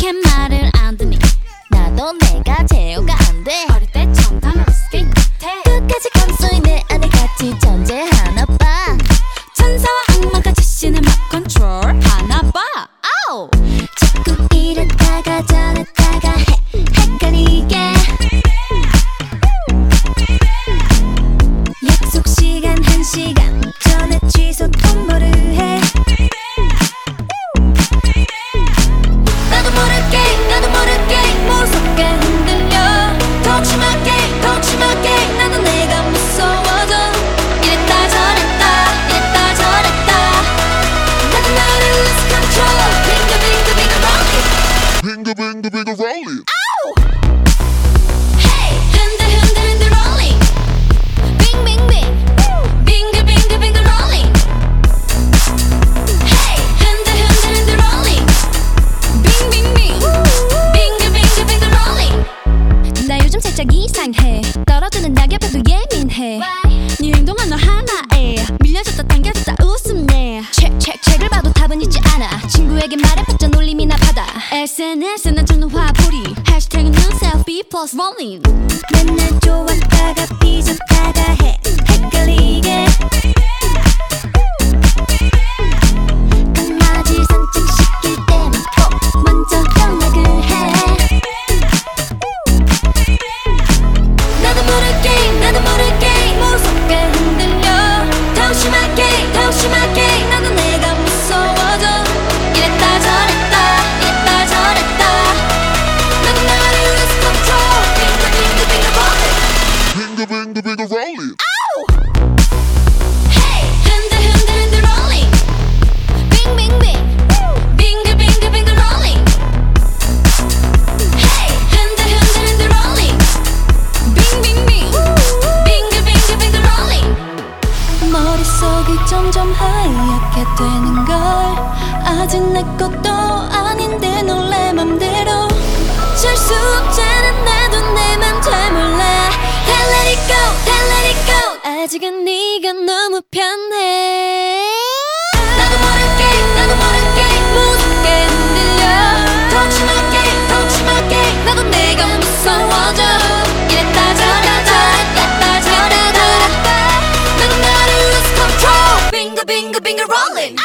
그렇게 말을 안 듣니? 나도 내가 제어가 안돼. 어릴 때 정탐 스케이트 끝까지 감수인 내 안에 같이 존재하나 봐. 천사와 악마가 자신을 막 컨트롤 하나 봐. 아우! 자꾸 이랬다가 저랬다가 해 헷갈리게. 약속 시간 한 시간 전에 취소 통보 Hey 흔들 흔들 흔들 rolling 빙빙빙 빙글 빙글 빙글 rolling Hey 흔들 흔들 흔들 rolling 빙빙빙 빙글 빙글 빙글 rolling 나 요즘 살짝 이상해. 떨어지는 낙엽에도 예민해. 네 행동 하나 하나에. 밀려줬다 당겨줬다 웃음내. 책, 책, 책을 봐도 답은 있지 않아. 친구에게 말해봤자 놀림이나 SNS는 주는 화풀이. 해시태그는 selfie post rolling 맨날 좋았다가 삐졌다가 해. 헷갈리게 Bingo, bingo, bingo, roll it. Hey 흔들 흔들 흔들 rolling 빙빙빙 빙글 빙글 빙글 rolling Hey 흔들 흔들 흔들 rolling 빙빙빙 빙글 빙글 빙글 rolling 머릿속이 점점 하얗게 되는 걸 아직 내 것도 아닌데 놀래 맘대로 잘 수 없잖아 나도 내맘잘몰 아직은 네가 너무 편해. 나도 모르게 나도 모르게. 무섭게 흔들려. 더 심하게 더 심하게. 나도 내가 무서워져. 이랬다 저랬다 이랬다 저랬다 나도 나를 lose control. 빙글 빙글 rolling